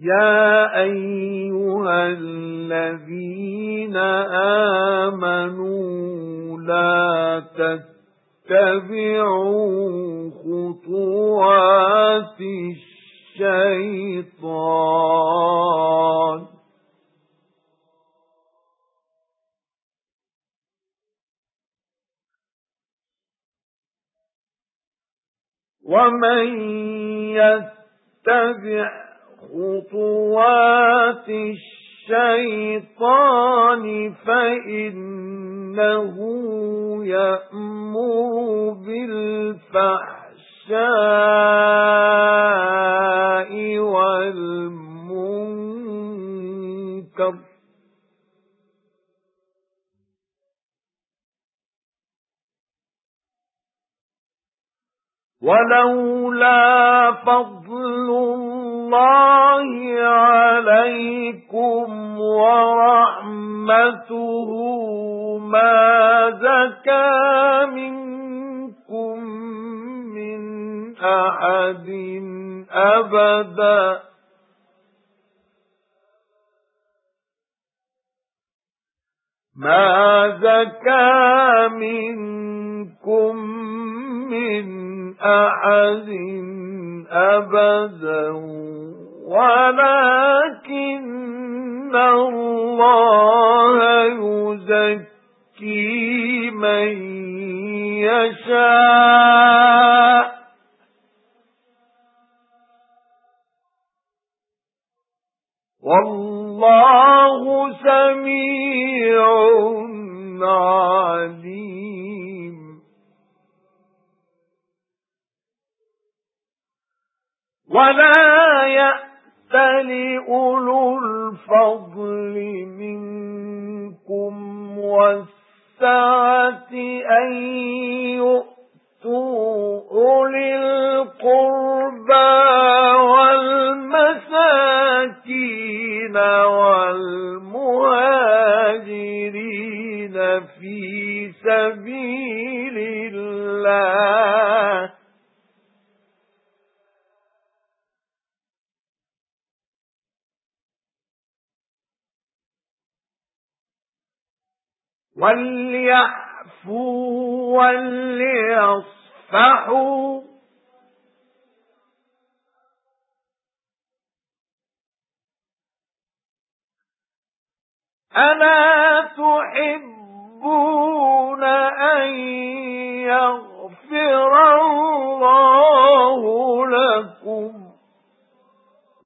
يَا أَيُّهَا الَّذِينَ آمَنُوا لَا تَتَّبِعُوا خُطُوَاتِ الشَّيْطَانِ وَمَن يَتَّبِعْ خُطُوَاتِ الشَّيْطَانِ فَإِنَّهُ يَأْمُرُ بِالْفَحْشَاءِ وَالْمُنكَرِ. وَلَوْلَا فَضْلُ اللَّهِ عَلَيْكُمْ وَرَحْمَتُهُ مَا زَكَى مِنكُم مِّنْ أَحَدٍ أَبَدًا. مَا زَكَى مِنكُم مِّنْ أَحَدٍ أَبَدًا. وَلَكِنَّ اللَّهَ يُزَكِّي مَن يَشَاءُ. وَاللَّهُ سَمِيعٌ عَلِيمٌ. وَلَا يَأْتَلِ أُولُو الْفَضْلِ مِنكُمْ وَالسَّعَةِ أَن يُؤْتُوا أُولِي الْقُرْبَى وَالْمَسَاكِينَ وَالْمُهَاجِرِينَ فِي سَبِيلِ اللَّهِ وَلْيَعْفُوا وَلْيَصْفَحُوا. أَلَا تُحِبُّونَ